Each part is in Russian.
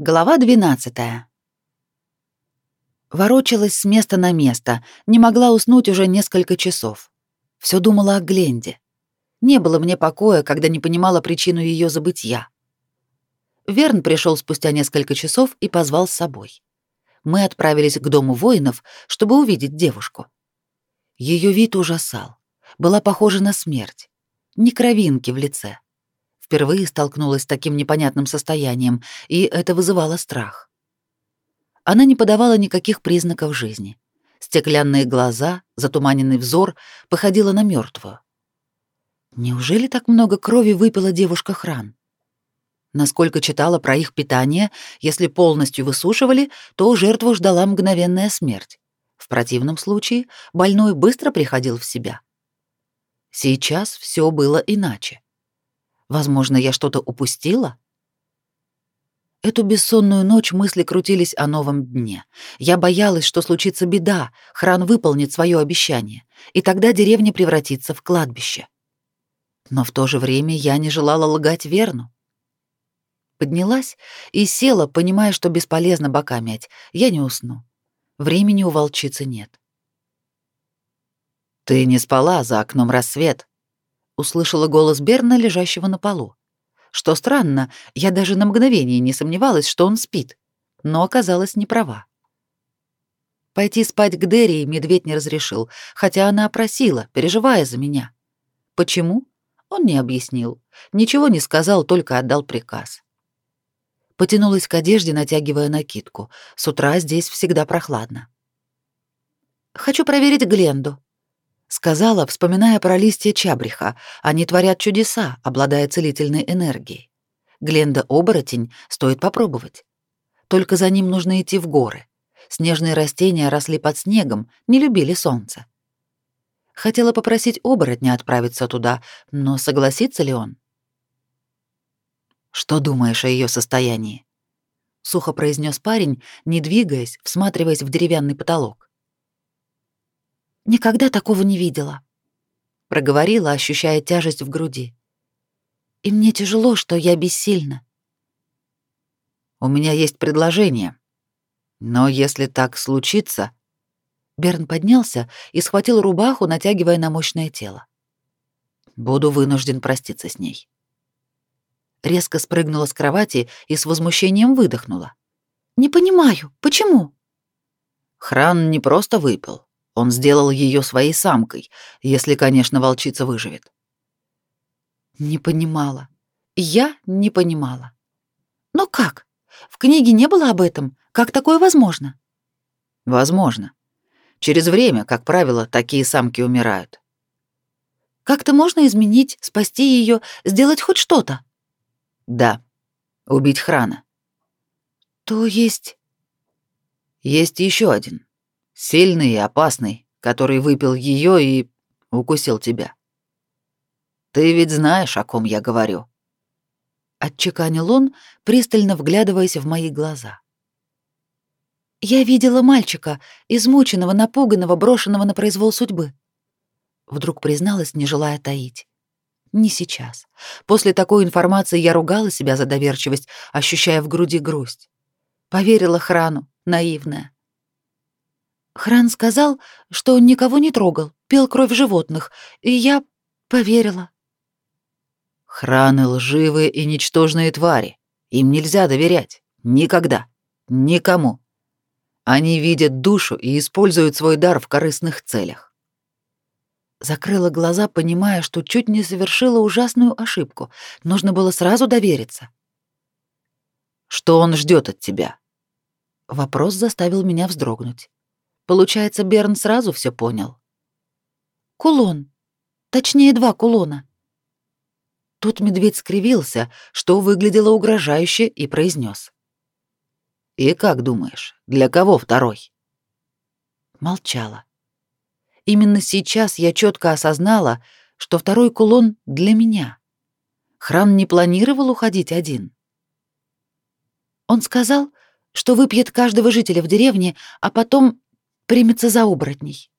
Глава 12. Ворочалась с места на место, не могла уснуть уже несколько часов. Все думала о Гленде. Не было мне покоя, когда не понимала причину ее забытья. Верн пришел спустя несколько часов и позвал с собой. Мы отправились к дому воинов, чтобы увидеть девушку. Ее вид ужасал. Была похожа на смерть. Ни кровинки в лице впервые столкнулась с таким непонятным состоянием, и это вызывало страх. Она не подавала никаких признаков жизни. Стеклянные глаза, затуманенный взор походила на мертвую. Неужели так много крови выпила девушка Хран? Насколько читала про их питание, если полностью высушивали, то жертву ждала мгновенная смерть. В противном случае больной быстро приходил в себя. Сейчас все было иначе. Возможно, я что-то упустила? Эту бессонную ночь мысли крутились о новом дне. Я боялась, что случится беда, хран выполнит свое обещание, и тогда деревня превратится в кладбище. Но в то же время я не желала лгать Верну. Поднялась и села, понимая, что бесполезно бока мять, я не усну. Времени у волчицы нет. «Ты не спала, за окном рассвет», услышала голос Берна, лежащего на полу. Что странно, я даже на мгновение не сомневалась, что он спит, но оказалась не права. Пойти спать к Дерри медведь не разрешил, хотя она просила, переживая за меня. Почему? Он не объяснил, ничего не сказал, только отдал приказ. Потянулась к одежде, натягивая накидку. С утра здесь всегда прохладно. «Хочу проверить Гленду», сказала, вспоминая про листья чабриха. Они творят чудеса, обладая целительной энергией. Гленда-оборотень стоит попробовать. Только за ним нужно идти в горы. Снежные растения росли под снегом, не любили солнце. Хотела попросить оборотня отправиться туда, но согласится ли он? «Что думаешь о ее состоянии?» — сухо произнес парень, не двигаясь, всматриваясь в деревянный потолок. Никогда такого не видела, проговорила, ощущая тяжесть в груди. И мне тяжело, что я бессильна. У меня есть предложение. Но если так случится, Берн поднялся и схватил рубаху, натягивая на мощное тело. Буду вынужден проститься с ней. Резко спрыгнула с кровати и с возмущением выдохнула. Не понимаю, почему? Хран не просто выпил. Он сделал ее своей самкой, если, конечно, волчица выживет. Не понимала. Я не понимала. Но как? В книге не было об этом. Как такое возможно? Возможно. Через время, как правило, такие самки умирают. Как-то можно изменить, спасти ее, сделать хоть что-то? Да. Убить Храна. То есть... Есть еще один. Сильный и опасный, который выпил ее и укусил тебя. Ты ведь знаешь, о ком я говорю. Отчеканил он, пристально вглядываясь в мои глаза. Я видела мальчика, измученного, напуганного, брошенного на произвол судьбы. Вдруг призналась, не желая таить. Не сейчас. После такой информации я ругала себя за доверчивость, ощущая в груди грусть. Поверила Храну, наивная. Хран сказал, что он никого не трогал, пил кровь животных, и я поверила. Храны лживые и ничтожные твари. Им нельзя доверять. Никогда. Никому. Они видят душу и используют свой дар в корыстных целях. Закрыла глаза, понимая, что чуть не совершила ужасную ошибку. Нужно было сразу довериться. Что он ждет от тебя? Вопрос заставил меня вздрогнуть. Получается, Берн сразу все понял. Кулон. Точнее, два кулона. Тут медведь скривился, что выглядело угрожающе, и произнес: «И как думаешь, для кого второй?» Молчала. Именно сейчас я четко осознала, что второй кулон для меня. Храм не планировал уходить один. Он сказал, что выпьет каждого жителя в деревне, а потом примется за оборотней.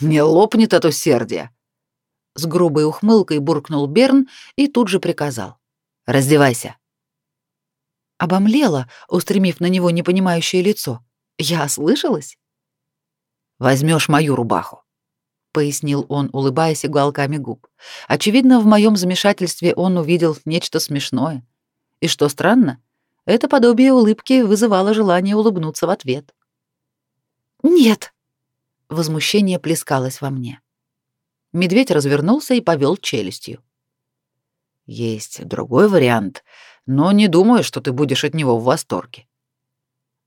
«Не лопнет от усердия!» С грубой ухмылкой буркнул Берн и тут же приказал. «Раздевайся!» Обомлела, устремив на него непонимающее лицо. Я ослышалась? Возьмешь мою рубаху, пояснил он, улыбаясь уголками губ. Очевидно, в моем замешательстве он увидел нечто смешное. И что странно, это подобие улыбки вызывало желание улыбнуться в ответ. «Нет!» — возмущение плескалось во мне. Медведь развернулся и повел челюстью. «Есть другой вариант, но не думаю, что ты будешь от него в восторге».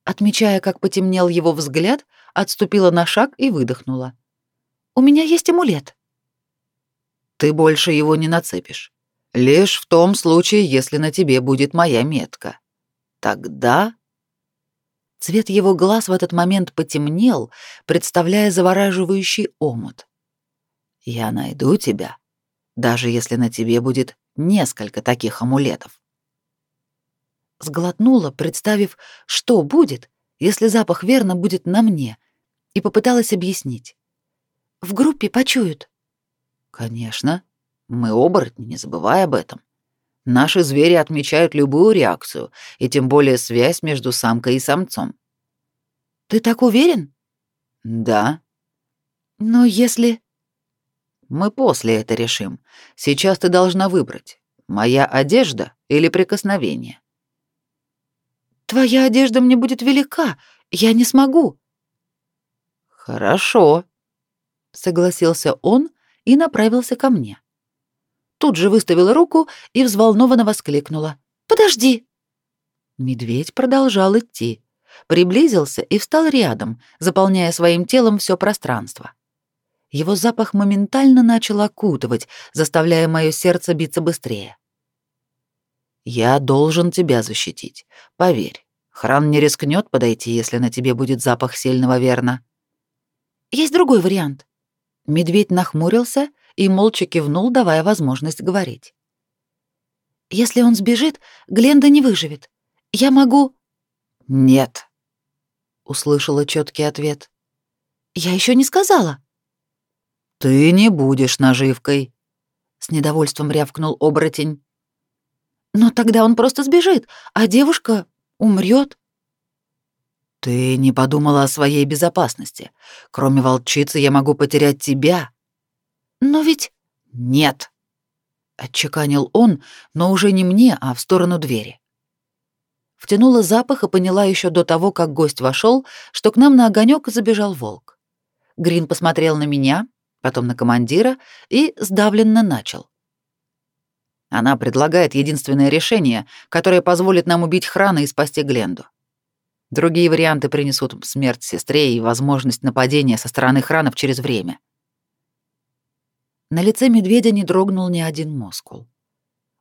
Отмечая, как потемнел его взгляд, отступила на шаг и выдохнула. «У меня есть амулет». «Ты больше его не нацепишь. Лишь в том случае, если на тебе будет моя метка. Тогда Цвет его глаз в этот момент потемнел, представляя завораживающий омут. «Я найду тебя, даже если на тебе будет несколько таких амулетов». Сглотнула, представив, что будет, если запах верно будет на мне, и попыталась объяснить. «В группе почуют». «Конечно. Мы оборотни, не забывай об этом. Наши звери отмечают любую реакцию, и тем более связь между самкой и самцом. Ты так уверен? Да. Но если мы после это решим. Сейчас ты должна выбрать: моя одежда или прикосновение. Твоя одежда мне будет велика, я не смогу. Хорошо, согласился он и направился ко мне тут же выставила руку и взволнованно воскликнула. «Подожди!» Медведь продолжал идти, приблизился и встал рядом, заполняя своим телом все пространство. Его запах моментально начал окутывать, заставляя мое сердце биться быстрее. «Я должен тебя защитить. Поверь, Хран не рискнет подойти, если на тебе будет запах сильного верна». «Есть другой вариант». Медведь нахмурился и молча кивнул, давая возможность говорить. «Если он сбежит, Гленда не выживет. Я могу...» «Нет», — услышала четкий ответ. «Я еще не сказала». «Ты не будешь наживкой», — с недовольством рявкнул оборотень. «Но тогда он просто сбежит, а девушка умрет. «Ты не подумала о своей безопасности. Кроме волчицы я могу потерять тебя, но ведь нет, отчеканил он, но уже не мне, а в сторону двери. Втянула запах и поняла еще до того, как гость вошел, что к нам на огонек забежал волк. Грин посмотрел на меня, потом на командира и сдавленно начал. Она предлагает единственное решение, которое позволит нам убить Храна и спасти Гленду. Другие варианты принесут смерть сестре и возможность нападения со стороны Хранов через время. На лице медведя не дрогнул ни один мускул.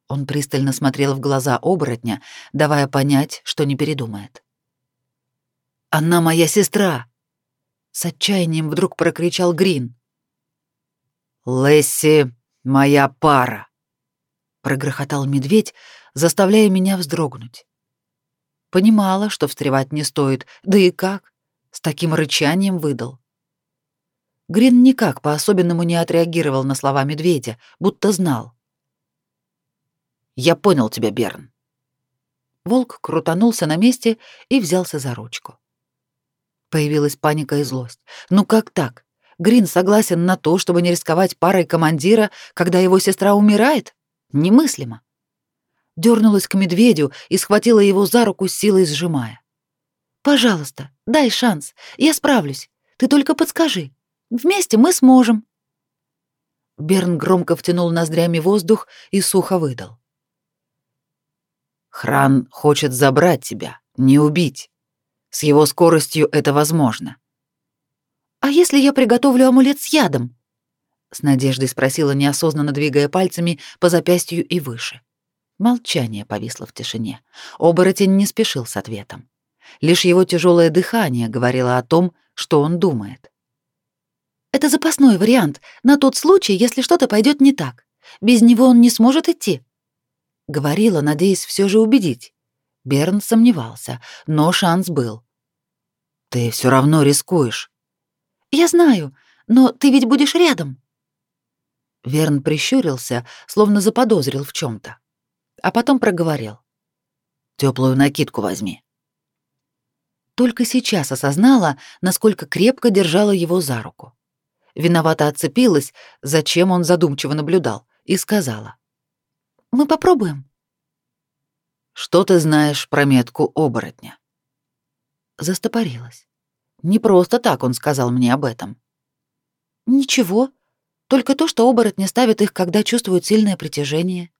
Он пристально смотрел в глаза оборотня, давая понять, что не передумает. «Она моя сестра!» С отчаянием вдруг прокричал Грин. «Лесси, моя пара!» Прогрохотал медведь, заставляя меня вздрогнуть. Понимала, что встревать не стоит, да и как, с таким рычанием выдал. Грин никак по-особенному не отреагировал на слова медведя, будто знал. «Я понял тебя, Берн». Волк крутанулся на месте и взялся за ручку. Появилась паника и злость. «Ну как так? Грин согласен на то, чтобы не рисковать парой командира, когда его сестра умирает? Немыслимо». Дёрнулась к медведю и схватила его за руку, силой сжимая. «Пожалуйста, дай шанс, я справлюсь. Ты только подскажи, Вместе мы сможем. Берн громко втянул ноздрями воздух и сухо выдал. Хран хочет забрать тебя, не убить. С его скоростью это возможно. А если я приготовлю амулет с ядом? С надеждой спросила, неосознанно двигая пальцами по запястью и выше. Молчание повисло в тишине. Оборотень не спешил с ответом. Лишь его тяжелое дыхание говорило о том, что он думает. Это запасной вариант, на тот случай, если что-то пойдет не так. Без него он не сможет идти. Говорила, надеясь все же убедить. Берн сомневался, но шанс был. Ты все равно рискуешь. Я знаю, но ты ведь будешь рядом. Верн прищурился, словно заподозрил в чем то а потом проговорил. Теплую накидку возьми. Только сейчас осознала, насколько крепко держала его за руку. Виновато отцепилась, зачем он задумчиво наблюдал, и сказала. «Мы попробуем». «Что ты знаешь про метку оборотня?» Застопорилась. Не просто так он сказал мне об этом. «Ничего, только то, что оборотни ставят их, когда чувствуют сильное притяжение».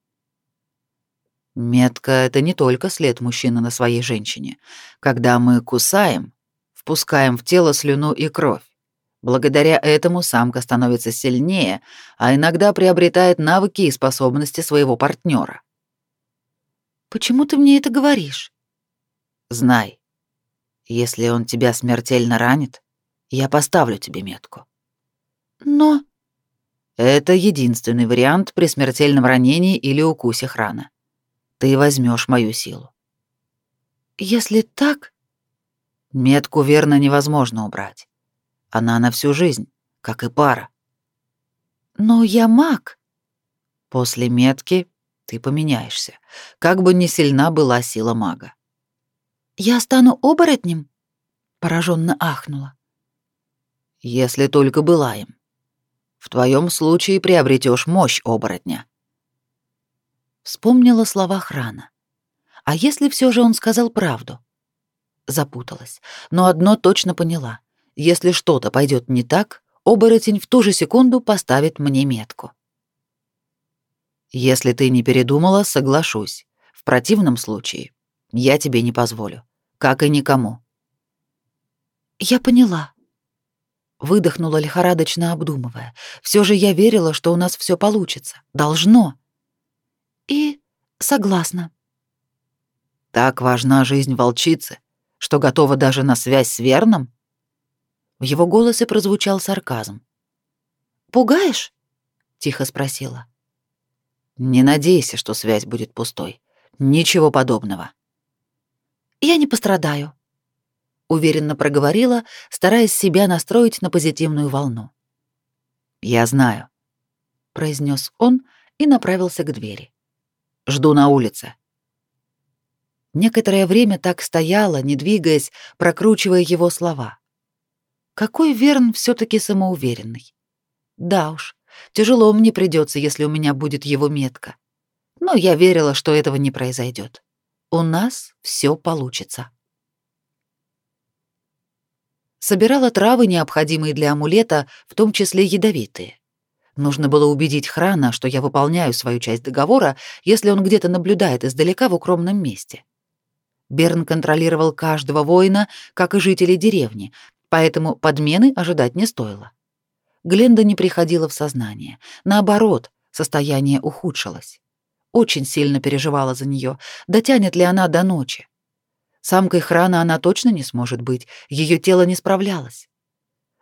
Метка — это не только след мужчины на своей женщине. Когда мы кусаем, впускаем в тело слюну и кровь. Благодаря этому самка становится сильнее, а иногда приобретает навыки и способности своего партнера. «Почему ты мне это говоришь?» «Знай, если он тебя смертельно ранит, я поставлю тебе метку». «Но...» «Это единственный вариант при смертельном ранении или укусе храна ты возьмешь мою силу. Если так... Метку верно невозможно убрать. Она на всю жизнь, как и пара. Но я маг. После метки ты поменяешься, как бы ни сильна была сила мага. Я стану оборотнем? Пораженно ахнула. Если только была им. В твоем случае приобретешь мощь оборотня. Вспомнила слова Храна. А если все же он сказал правду? Запуталась, но одно точно поняла. Если что-то пойдет не так, оборотень в ту же секунду поставит мне метку. Если ты не передумала, соглашусь. В противном случае я тебе не позволю, как и никому. Я поняла. Выдохнула лихорадочно обдумывая. Все же я верила, что у нас все получится. Должно. И согласна. Так важна жизнь волчицы, что готова даже на связь с Верном? В его голосе прозвучал сарказм. «Пугаешь?» — тихо спросила. «Не надейся, что связь будет пустой. Ничего подобного». «Я не пострадаю», — уверенно проговорила, стараясь себя настроить на позитивную волну. «Я знаю», — произнес он и направился к двери. Жду на улице. Некоторое время так стояла, не двигаясь, прокручивая его слова. Какой Верн все таки самоуверенный. Да уж, тяжело мне придется, если у меня будет его метка. Но я верила, что этого не произойдет. У нас все получится. Собирала травы, необходимые для амулета, в том числе ядовитые. Нужно было убедить Храна, что я выполняю свою часть договора, если он где-то наблюдает издалека в укромном месте. Берн контролировал каждого воина, как и жителей деревни, поэтому подмены ожидать не стоило. Гленда не приходила в сознание. Наоборот, состояние ухудшилось. Очень сильно переживала за нее, дотянет ли она до ночи. Самкой Храна она точно не сможет быть, ее тело не справлялось.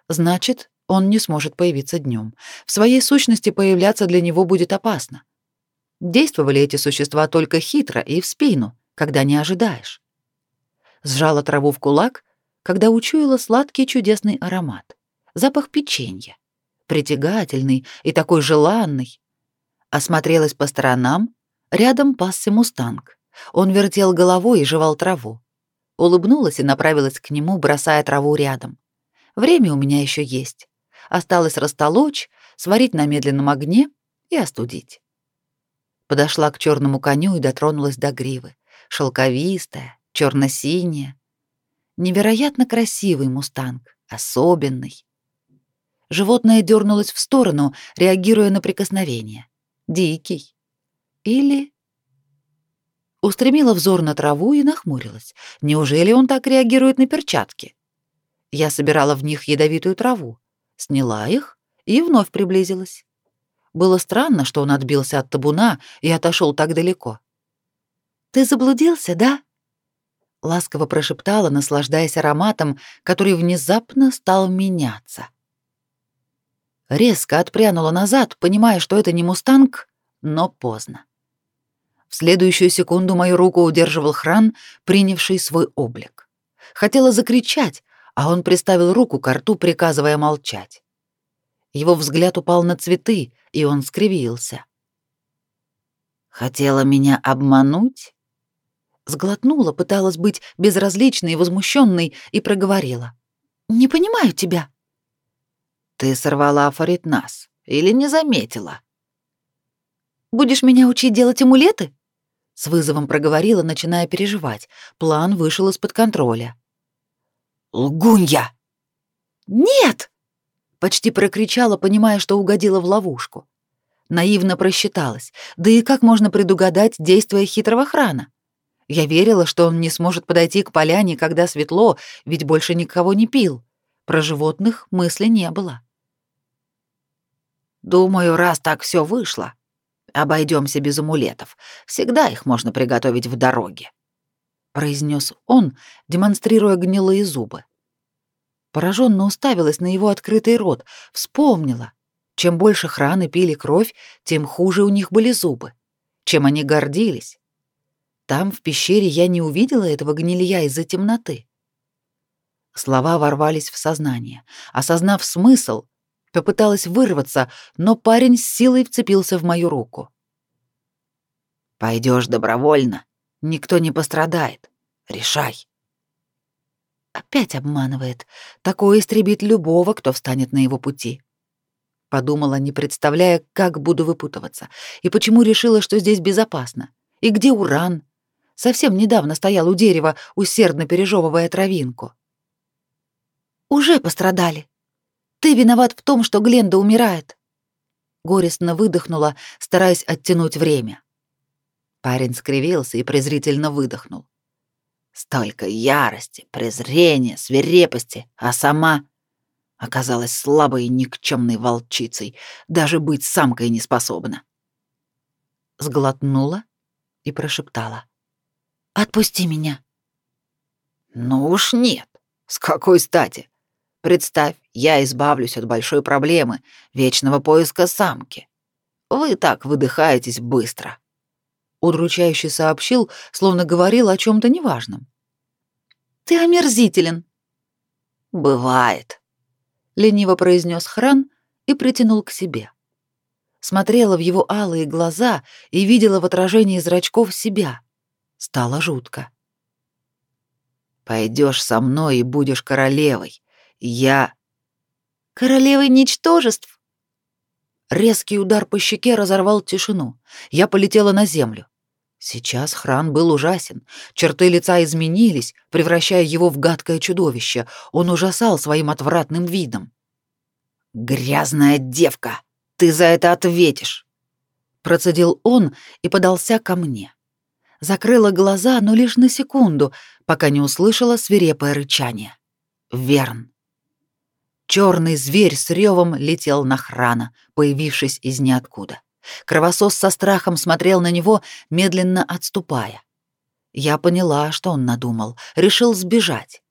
Значит, он не сможет появиться днем. В своей сущности появляться для него будет опасно. Действовали эти существа только хитро и в спину, когда не ожидаешь. Сжала траву в кулак, когда учуяла сладкий чудесный аромат. Запах печенья. Притягательный и такой желанный. Осмотрелась по сторонам, рядом пасся мустанг. Он вертел головой и жевал траву. Улыбнулась и направилась к нему, бросая траву рядом. Время у меня еще есть. Осталось растолочь, сварить на медленном огне и остудить. Подошла к черному коню и дотронулась до гривы. Шелковистая, черно-синяя. Невероятно красивый мустанг, особенный. Животное дернулось в сторону, реагируя на прикосновение. Дикий. Или... Устремила взор на траву и нахмурилась. Неужели он так реагирует на перчатки? Я собирала в них ядовитую траву сняла их и вновь приблизилась. Было странно, что он отбился от табуна и отошел так далеко. «Ты заблудился, да?» Ласково прошептала, наслаждаясь ароматом, который внезапно стал меняться. Резко отпрянула назад, понимая, что это не мустанг, но поздно. В следующую секунду мою руку удерживал Хран, принявший свой облик. Хотела закричать, а он приставил руку к рту, приказывая молчать. Его взгляд упал на цветы, и он скривился. «Хотела меня обмануть?» Сглотнула, пыталась быть безразличной и возмущенной и проговорила. «Не понимаю тебя». «Ты сорвала Фаритнас или не заметила?» «Будешь меня учить делать амулеты?» С вызовом проговорила, начиная переживать. План вышел из-под контроля. «Лгунья!» «Нет!» — почти прокричала, понимая, что угодила в ловушку. Наивно просчиталась. Да и как можно предугадать действия хитрого храна? Я верила, что он не сможет подойти к поляне, когда светло, ведь больше никого не пил. Про животных мысли не было. Думаю, раз так все вышло, обойдемся без амулетов. Всегда их можно приготовить в дороге, произнес он, демонстрируя гнилые зубы. Пораженно уставилась на его открытый рот, вспомнила. Чем больше храны пили кровь, тем хуже у них были зубы. Чем они гордились. Там, в пещере, я не увидела этого гнилья из-за темноты. Слова ворвались в сознание. Осознав смысл, попыталась вырваться, но парень с силой вцепился в мою руку. Пойдешь добровольно, никто не пострадает. Решай. Опять обманывает. Такое истребит любого, кто встанет на его пути. Подумала, не представляя, как буду выпутываться, и почему решила, что здесь безопасно. И где уран? Совсем недавно стоял у дерева, усердно пережевывая травинку. Уже пострадали. Ты виноват в том, что Гленда умирает. Горестно выдохнула, стараясь оттянуть время. Парень скривился и презрительно выдохнул. Столько ярости, презрения, свирепости, а сама оказалась слабой и никчемной волчицей, даже быть самкой не способна. Сглотнула и прошептала. «Отпусти меня». «Ну уж нет. С какой стати? Представь, я избавлюсь от большой проблемы вечного поиска самки. Вы так выдыхаетесь быстро». Удручающе сообщил, словно говорил о чем то неважном. «Ты омерзителен». «Бывает», лениво произнес Хран и притянул к себе. Смотрела в его алые глаза и видела в отражении зрачков себя. Стало жутко. Пойдешь со мной и будешь королевой. Я королевой ничтожеств. Резкий удар по щеке разорвал тишину. Я полетела на землю. Сейчас Хран был ужасен. Черты лица изменились, превращая его в гадкое чудовище. Он ужасал своим отвратным видом. «Грязная девка! Ты за это ответишь!» Процедил он и подался ко мне. Закрыла глаза, но лишь на секунду, пока не услышала свирепое рычание. Верн. Черный зверь с ревом летел на храна, появившись из ниоткуда. Кровосос со страхом смотрел на него, медленно отступая. Я поняла, что он надумал, решил сбежать.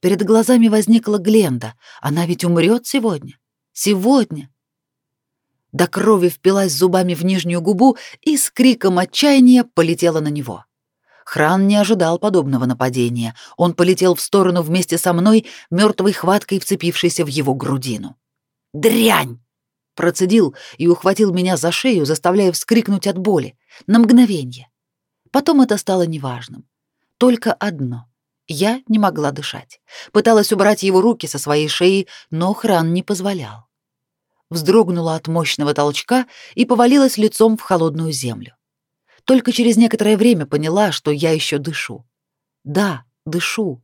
Перед глазами возникла Гленда. Она ведь умрет сегодня. Сегодня. До крови впилась зубами в нижнюю губу и с криком отчаяния полетела на него. Хран не ожидал подобного нападения. Он полетел в сторону вместе со мной, мертвой хваткой вцепившейся в его грудину. «Дрянь!» Процедил и ухватил меня за шею, заставляя вскрикнуть от боли. На мгновение. Потом это стало неважным. Только одно. Я не могла дышать. Пыталась убрать его руки со своей шеи, но хран не позволял. Вздрогнула от мощного толчка и повалилась лицом в холодную землю. Только через некоторое время поняла, что я еще дышу. Да, дышу.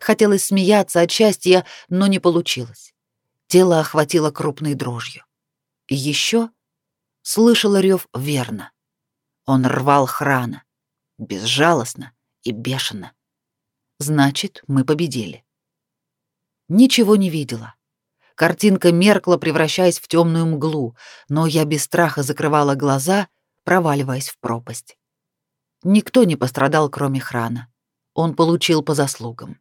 Хотелось смеяться от счастья, но не получилось. Тело охватило крупной дрожью. И еще слышала рев верно. Он рвал храна, безжалостно и бешено. Значит, мы победили. Ничего не видела. Картинка меркла, превращаясь в темную мглу, но я без страха закрывала глаза, проваливаясь в пропасть. Никто не пострадал, кроме храна. Он получил по заслугам.